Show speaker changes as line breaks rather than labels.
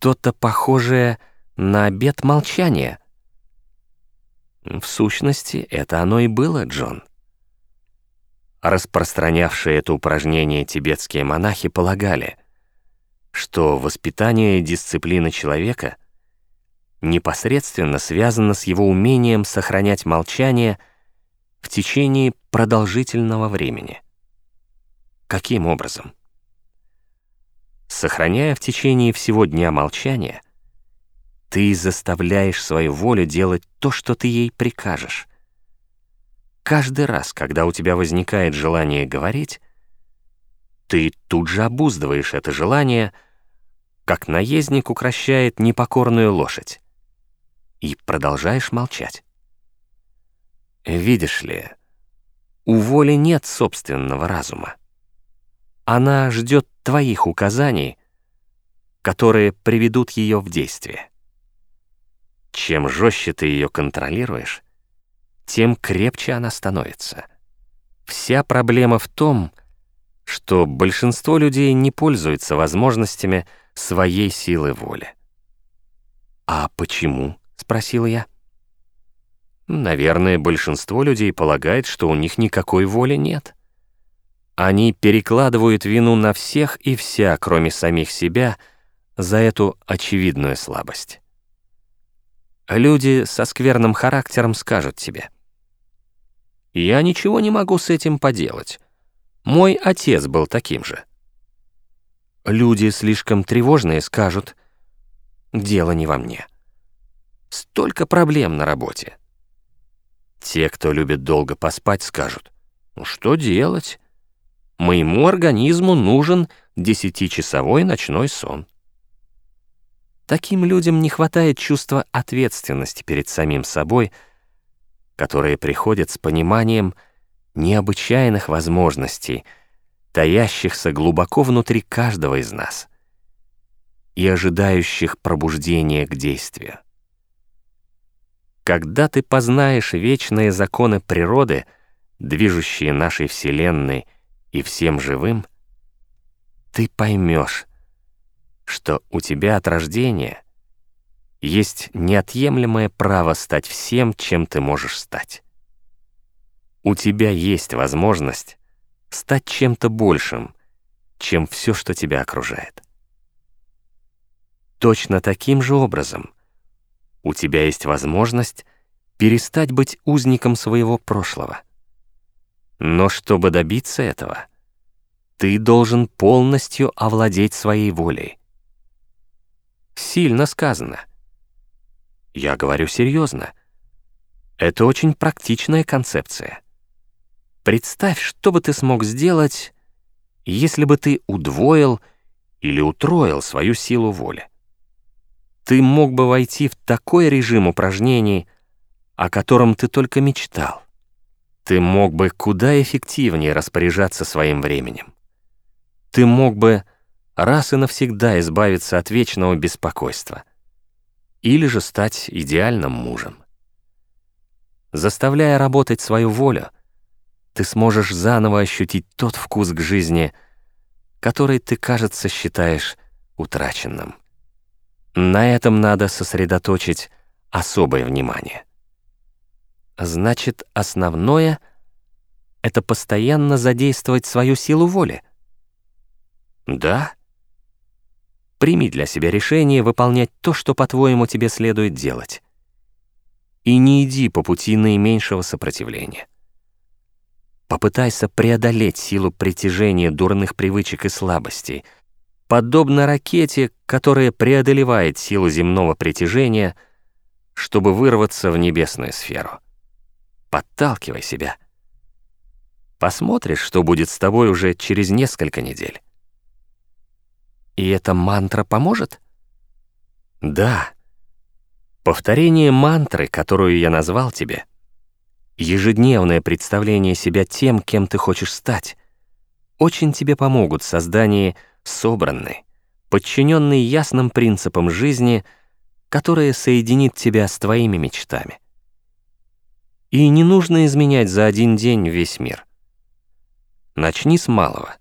что-то похожее на обет молчания. В сущности, это оно и было, Джон. Распространявшие это упражнение тибетские монахи полагали, что воспитание дисциплины человека непосредственно связано с его умением сохранять молчание в течение продолжительного времени. Каким образом? Сохраняя в течение всего дня молчание, ты заставляешь свою волю делать то, что ты ей прикажешь. Каждый раз, когда у тебя возникает желание говорить, ты тут же обуздываешь это желание, как наездник укращает непокорную лошадь, и продолжаешь молчать. Видишь ли, у воли нет собственного разума. Она ждет твоих указаний, которые приведут ее в действие. Чем жестче ты ее контролируешь, тем крепче она становится. Вся проблема в том, что большинство людей не пользуются возможностями своей силы воли. «А почему?» — спросил я. Наверное, большинство людей полагает, что у них никакой воли нет. Они перекладывают вину на всех и вся, кроме самих себя, за эту очевидную слабость. Люди со скверным характером скажут тебе. «Я ничего не могу с этим поделать. Мой отец был таким же». Люди слишком тревожные скажут, «Дело не во мне». Столько проблем на работе. Те, кто любит долго поспать, скажут, «Ну что делать? Моему организму нужен десятичасовой ночной сон. Таким людям не хватает чувства ответственности перед самим собой, которое приходит с пониманием необычайных возможностей, таящихся глубоко внутри каждого из нас и ожидающих пробуждения к действию. Когда ты познаешь вечные законы природы, движущие нашей Вселенной — и всем живым, ты поймешь, что у тебя от рождения есть неотъемлемое право стать всем, чем ты можешь стать. У тебя есть возможность стать чем-то большим, чем все, что тебя окружает. Точно таким же образом у тебя есть возможность перестать быть узником своего прошлого — но чтобы добиться этого, ты должен полностью овладеть своей волей. Сильно сказано. Я говорю серьезно. Это очень практичная концепция. Представь, что бы ты смог сделать, если бы ты удвоил или утроил свою силу воли. Ты мог бы войти в такой режим упражнений, о котором ты только мечтал. Ты мог бы куда эффективнее распоряжаться своим временем. Ты мог бы раз и навсегда избавиться от вечного беспокойства. Или же стать идеальным мужем. Заставляя работать свою волю, ты сможешь заново ощутить тот вкус к жизни, который ты, кажется, считаешь утраченным. На этом надо сосредоточить особое внимание. Значит, основное — это постоянно задействовать свою силу воли. Да. Прими для себя решение выполнять то, что, по-твоему, тебе следует делать. И не иди по пути наименьшего сопротивления. Попытайся преодолеть силу притяжения дурных привычек и слабостей, подобно ракете, которая преодолевает силу земного притяжения, чтобы вырваться в небесную сферу. Подталкивай себя. Посмотришь, что будет с тобой уже через несколько недель. И эта мантра поможет? Да. Повторение мантры, которую я назвал тебе, ежедневное представление себя тем, кем ты хочешь стать, очень тебе помогут в создании собранной, подчиненной ясным принципам жизни, которая соединит тебя с твоими мечтами. И не нужно изменять за один день весь мир. Начни с малого.